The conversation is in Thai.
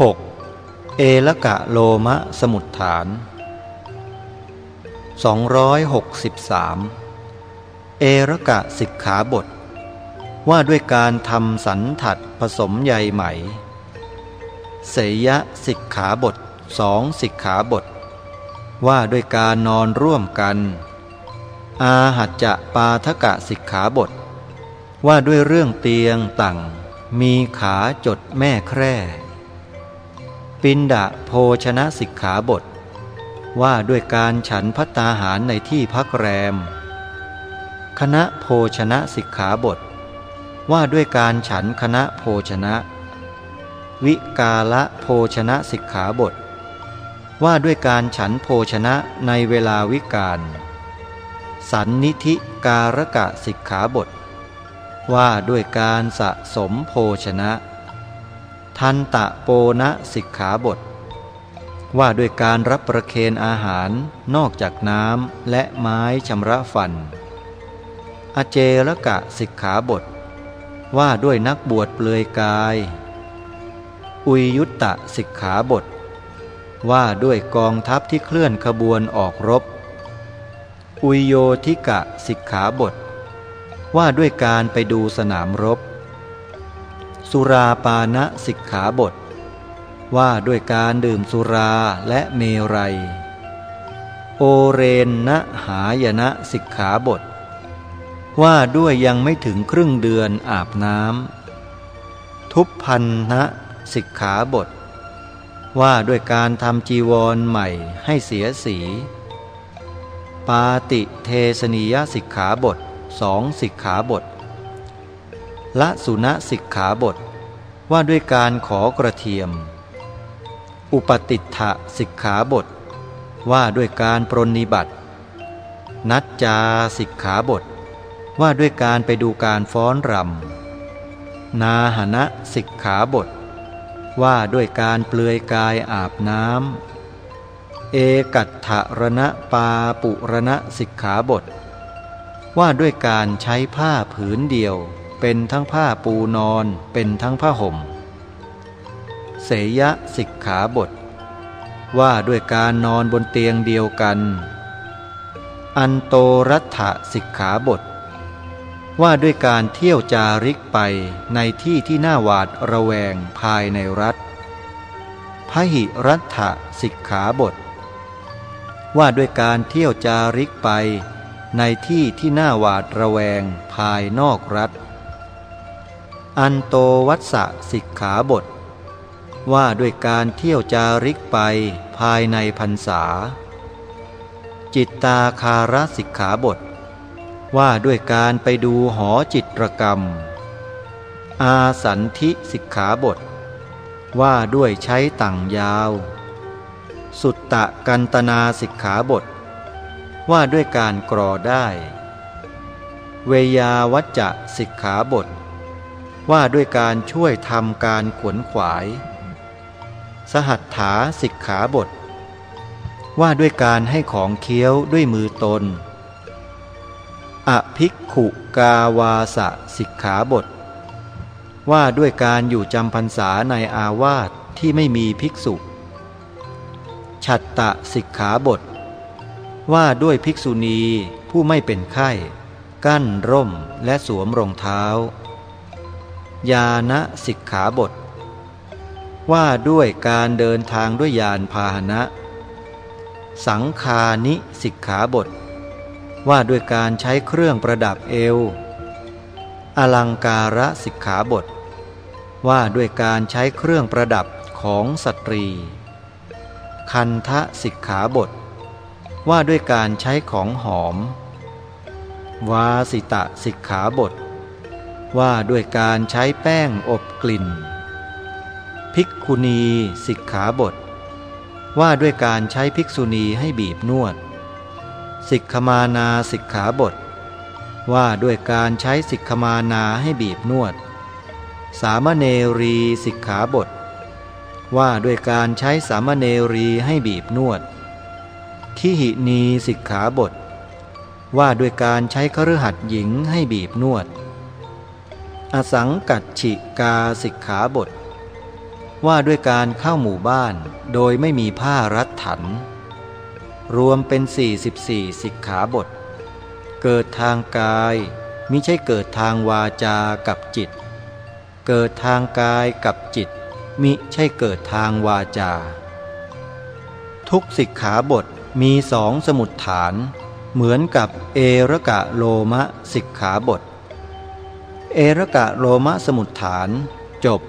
6. เอละกะโลมะสมุดฐาน 263 เอระกะสิกขาบท ว่าด้วยการทำสันถัดผสมใยไหม เสยะสิกขาบทสองสิกขาบท ว่าด้วยการนอนร่วมกัน อาหัจจะปาทกะสิกขาบท ว่าด้วยเรื่องเตียงต่างมีขาจดแม่แคร่ ปินดาโภชนะสิกขาบท ว่าด้วยการฉันพัตตาหารในที่พักแรม คณะโภชนะสิกขาบท ว่าด้วยการฉันคณะโภชนะ วิกาละโภชนะสิกขาบท ว่าด้วยการฉันโภชนะในเวลาวิกาลสันนิธิการกะสิกขาบท ว่าด้วยการสะสมโภชนะ ทันตะโปนะสิกขาบท ว่าด้วยการรับประเคนอาหารนอกจากน้ำและไม้ชำระฟัน อเจรกะสิกขาบท ว่าด้วยนักบวชเปลือยกาย อุยยุตตะสิกขาบท ว่าด้วยกองทัพที่เคลื่อนขบวนออกรบ อุยโยทิกะสิกขาบท ว่าด้วยการไปดูสนามรบ สุราปานะสิกขาบท ว่าด้วยการดื่มสุราและเมรัย โอเรนนะหายนะสิกขาบท ว่าด้วยยังไม่ถึงครึ่งเดือนอาบน้ำทุพพันนะสิกขาบท ว่าด้วยการทำจีวรใหม่ให้เสียสี ปาติเทสนิยสิกขาบทสองสิกขาบท ละสุณสิกขาบท ว่าด้วยการขอกระเทียม อุปติถะสิกขาบท ว่าด้วยการปรนนิบัติ นัจจาสิกขาบท ว่าด้วยการไปดูการฟ้อนรำ นาหณะสิกขาบท ว่าด้วยการเปลือยกายอาบน้ำ เอกัตถรณะปาปุรณะสิกขาบท ว่าด้วยการใช้ผ้าผืนเดียว เป็นทั้งผ้าปูนอนเป็นทั้งผ้าห่ม เสยะสิกขาบท ว่าด้วยการนอนบนเตียงเดียวกัน อันโตรัฐสิกขาบท ว่าด้วยการเที่ยวจาริกไปในที่ที่น่าหวาดระแวงภายในรัฐพหิรัฐสิกขาบท ว่าด้วยการเที่ยวจาริกไปในที่ที่น่าหวาดระแวงภายนอกรัฐ อันโตวัสสิกขาบท ว่าด้วยการเที่ยวจาริกไปภายในพรรษา จิตตาคารสิกขาบท ว่าด้วยการไปดูหอจิตรกรรม อาสันทิสิกขาบท ว่าด้วยใช้ต่างยาว สุตตะกันตนาสิกขาบท ว่าด้วยการกรอได้ เวยาวัจจะสิกขาบท ว่าด้วยการช่วยทำการขวนขวาย สหัตถาสิกขาบท ว่าด้วยการให้ของเคี้ยวด้วยมือตน อภิกขุกาวาสสิกขาบท ว่าด้วยการอยู่จำพรรษาในอาวาสที่ไม่มีภิกษุ ฉัตตะสิกขาบท ว่าด้วยภิกษุณีผู้ไม่เป็นไข้ กั้นร่มและสวมรองเท้า ยานะสิกขาบท ว่าด้วยการเดินทางด้วยยานพาหนะ สังคานิสิกขาบท ว่าด้วยการใช้เครื่องประดับเอว อลังการะสิกขาบท ว่าด้วยการใช้เครื่องประดับของสตรี คันทะสิกขาบท ว่าด้วยการใช้ของหอม วาสิตะสิกขาบท ว่าด้วยการใช้แป้งอบกลิ่น ภิกขุณีสิกขาบท ว่าด้วยการใช้ภิกษุณีให้บีบนวด สิกขมานาสิกขาบท ว่าด้วยการใช้สิกขมานาให้บีบนวด สามเณรีสิกขาบท ว่าด้วยการใช้สามเณรีให้บีบนวด ทิหินีสิกขาบท ว่าด้วยการใช้คฤหัสถ์หญิงให้บีบนวด อสังกัดฉิกาสิกขาบท ว่าด้วยการเข้าหมู่บ้านโดยไม่มีผ้ารัดถัน รวมเป็น 44 สิกขาบท เกิดทางกายมิใช่เกิดทางวาจากับจิต เกิดทางกายกับจิต มิใช่เกิดทางวาจา ทุกสิกขาบทมีสองสมุดฐาน เหมือนกับเอระกะโลมะสิกขาบท เอรกะโลมะสมุดฐาน จบ